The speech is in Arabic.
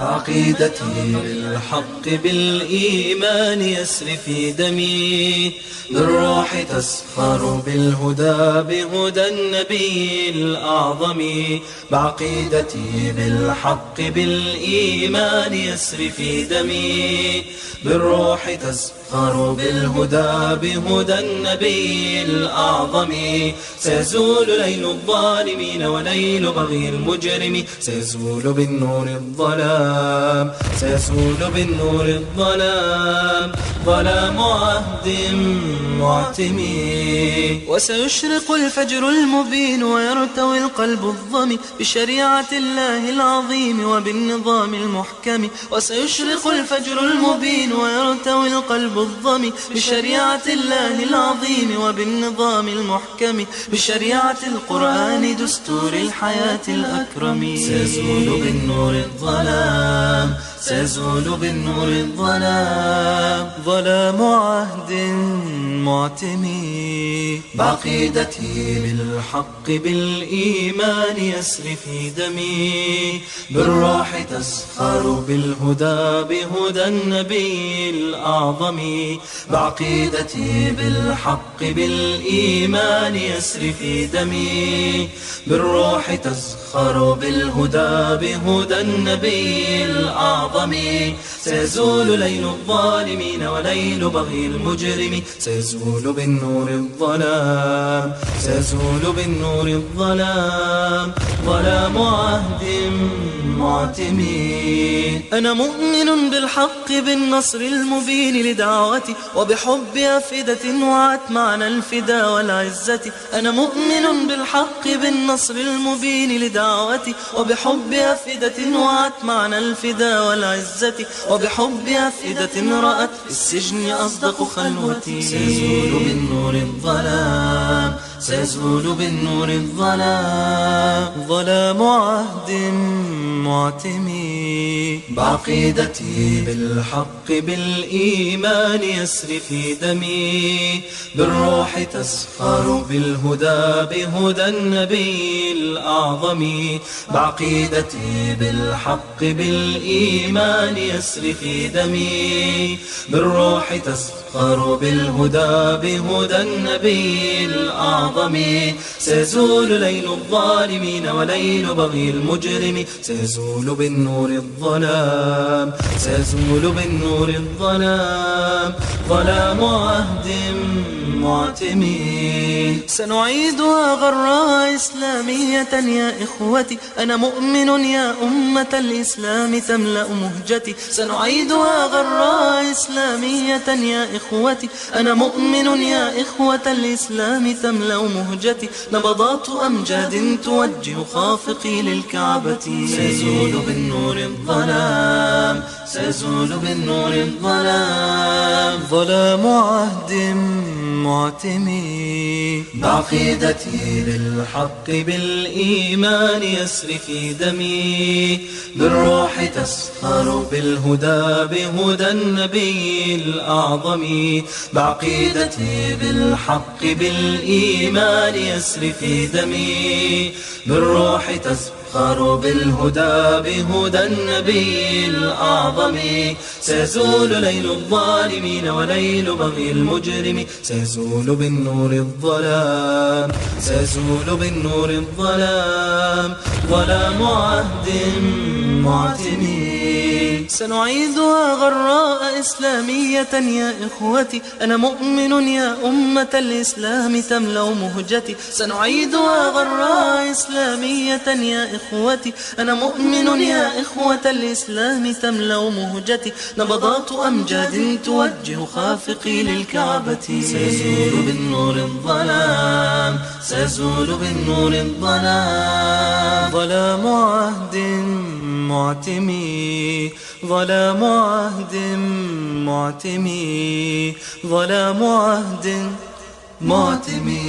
عقيدتي بالحق بالإيمان يسري في دمي. بالروح تزخر بالهدى بهدى النبي الأعظم. بعقيدتي بالحق بالإيمان يسري في دمي. بالروح تزخر بالهدى بهدى النبي الأعظم. سيزول ليل الظالمين وليل بغي المجرم. سيزول بالنور الظلام. سيزول بالنور الظلام. ظلام عهد معتم. وسيشرق الفجر المبين ويرتوي القلب الظمي بشريعة الله العظيم وبالنظام المحكم. وسيشرق الفجر المبين ويرتوي القلب الظمي بشريعة الله العظيم وبالنظام المحكم. بشريعة القرآن دستور الحياة الأكرم. سيزول بالنور الظلام. Islam سيزول بالنور الظلام ظلام عهد معتمي بعقيدتي بالحق بالإيمان يسري في دمي. بالروح تسخر بالهدى بهدى النبي الأعظم. بعقيدتي بالحق بالإيمان يسري في دمي. بالروح تسخر بالهدى بهدى النبي الأعظم. سيزول ليل الظالمين وليل بغي المجرم. سيزول بالنور الظلام. سيزول بالنور الظلام. ظلام عهد معتم أنا مؤمن بالحق بالنصر المبين لدعوتي وبحب أفئدة وعت معنى الفدا والعزة. أنا مؤمن بالحق بالنصر المبين لدعوتي وبحب أفئدة وعت معنى الفدا والعزة. وبحب أفئدة رأت في السجن أصدق خلوتي. سيزول بالنور الظلام سيزول بالنور الظلام. ظلام عهد معتمي بعقيدتي بالحق بالإيمان يسري في دمي. بالروح تسخر بالهدى بهدى النبي الأعظم. بعقيدتي بالحق بالإيمان يسري في دمي. بالروح تسخر بالهدى بهدى النبي الأعظم. سيزول ليل الظالمين وليل بغي المجرم. سيزول بالنور الظلام سيزول بالنور الظلام. ظلام عهد معتم سنعيدها غراء إسلامية يا إخوتي. أنا مؤمن يا أمة الإسلام تملأ مهجتي. سنعيدها غراء إسلامية يا إخوتي. أنا مؤمن يا إخوة الإسلام تملأ مهجتي. نبضات أمجاد توجه خافقي للكعبة. سيزول بالنور الظلام سيزول بالنور الظلام. ظلام عهد معتم بعقيدتي بالحق بالإيمان يسري في دمي. بالروح تزخر بالهدى بهدى النبي الأعظم. بعقيدتي بالحق بالإيمان يسري في دمي. بالروح تزخر بالهدى بهدى النبي الأعظم. سيزول ليل الظالمين وليل بغي المجرم. سيزول بالنور الظلام سيزول بالنور الظلام. ظلام عهد معتم سنعيدها غراء إسلامية يا إخوتي. أنا مؤمن يا أمة الإسلام تملأ مهجتي. سنعيدها غراء إسلامية يا إخوتي. أنا مؤمن يا إخوة الإسلام تملأ مهجتي. نبضات أمجاد توجه خافقي للكعبة. سيزول بالنور الظلام سيزول بالنور الظلام. ظلام عهد معتمي ظلام عهد معتمي ظلام عهد معتمي.